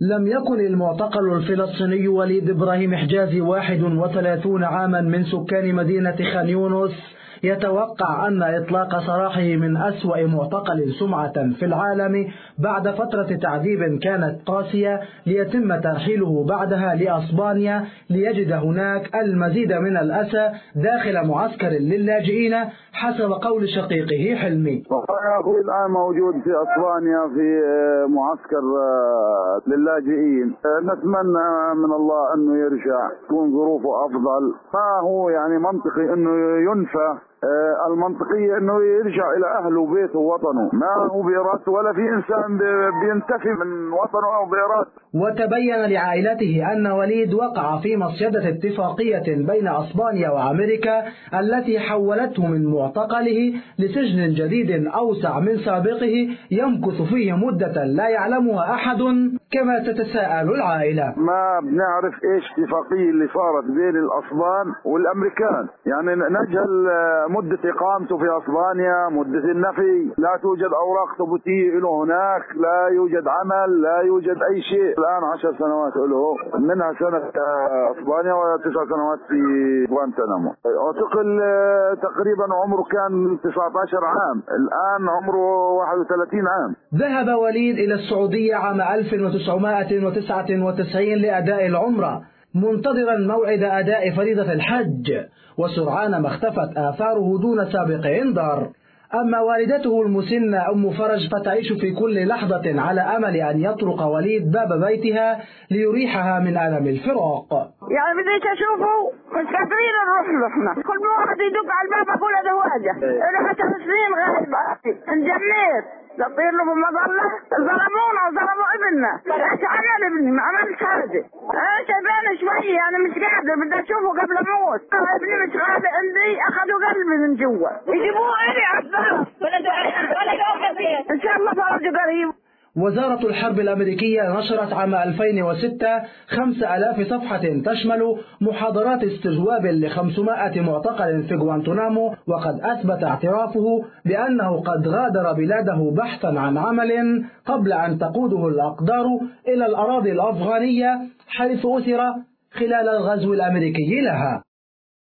لم يكن المعتقل الفلسطيني وليد إبراهيم حجازي 31 عاما من سكان مدينة خان يونس يتوقع أن إطلاق سراحه من أسوأ معتقل سمعة في العالم بعد فترة تعذيب كانت قاسية ليتم ترحيله بعدها لأسبانيا ليجد هناك المزيد من الأسى داخل معسكر للاجئين حسب قول شقيقه حلمي. أخوي الآن موجود في أسبانيا في معسكر للاجئين. نتمنى من الله أنه يرجع تكون ظروفه أفضل. ما هو يعني منطقي أنه ينفى؟ آه، المنطقية إنه يرجع إلى اهله وبيته ووطنه. ما هو بإرادته ولا في إنسان بينتفي من وطنه أو بإرادته وتبين لعائلته أن وليد وقع في مصيدة اتفاقية بين أسبانيا وأمريكا التي حولته من معتقله لسجن جديد أوسع من سابقه يمكث فيه مدة لا يعلمها أحد كما تتساءل العائلة. ما بنعرف إيش اتفاقية اللي صارت بين الأسبان والأمريكان. يعني نجهل مدة إقامته في أسبانيا مدة النفي. لا توجد أوراق ثبوتية له هناك لا يوجد عمل لا يوجد أي شيء. الآن عشر سنوات له منها سنة أسبانيا وتسع سنوات في غوانتنامو اعتقل آه، تقريبا عمره كان 19 عام. الآن عمره 31 عام. ذهب وليد إلى السعودية عام 1999 لأداء العمرة. منتظرا موعد أداء فريضة الحج وسرعان ما اختفت آثاره دون سابق إنذار. أما والدته المسنة أم فرج فتعيش في كل لحظة على أمل أن يطرق وليد باب بيتها ليريحها من ألم الفراق. يعني بديت أشوفه مش قادرين نروح له إحنا كل واحد يدق على الباب أقول هذا واجه حتى سنين غايب انجنيت. لطير له بالمظلة. ظلمونا وظلموا ابننا. إيش عمل ابني ما عملش حاجة. شوية أنا مش قادر بدي أشوفه قبل أموت ابني مش غالي عندي أخذوا قلبي من جوا. يجيبوه إلي على الثرى إن شاء الله فرج قريب. وزارة الحرب الأمريكية نشرت عام 2006 5000 صفحة تشمل محاضرات استجواب ل 500 معتقل في غوانتنامو وقد أثبت اعترافه بأنه قد غادر بلاده بحثا عن عمل قبل أن تقوده الأقدار إلى الأراضي الأفغانية حيث أسر خلال الغزو الأمريكي. لها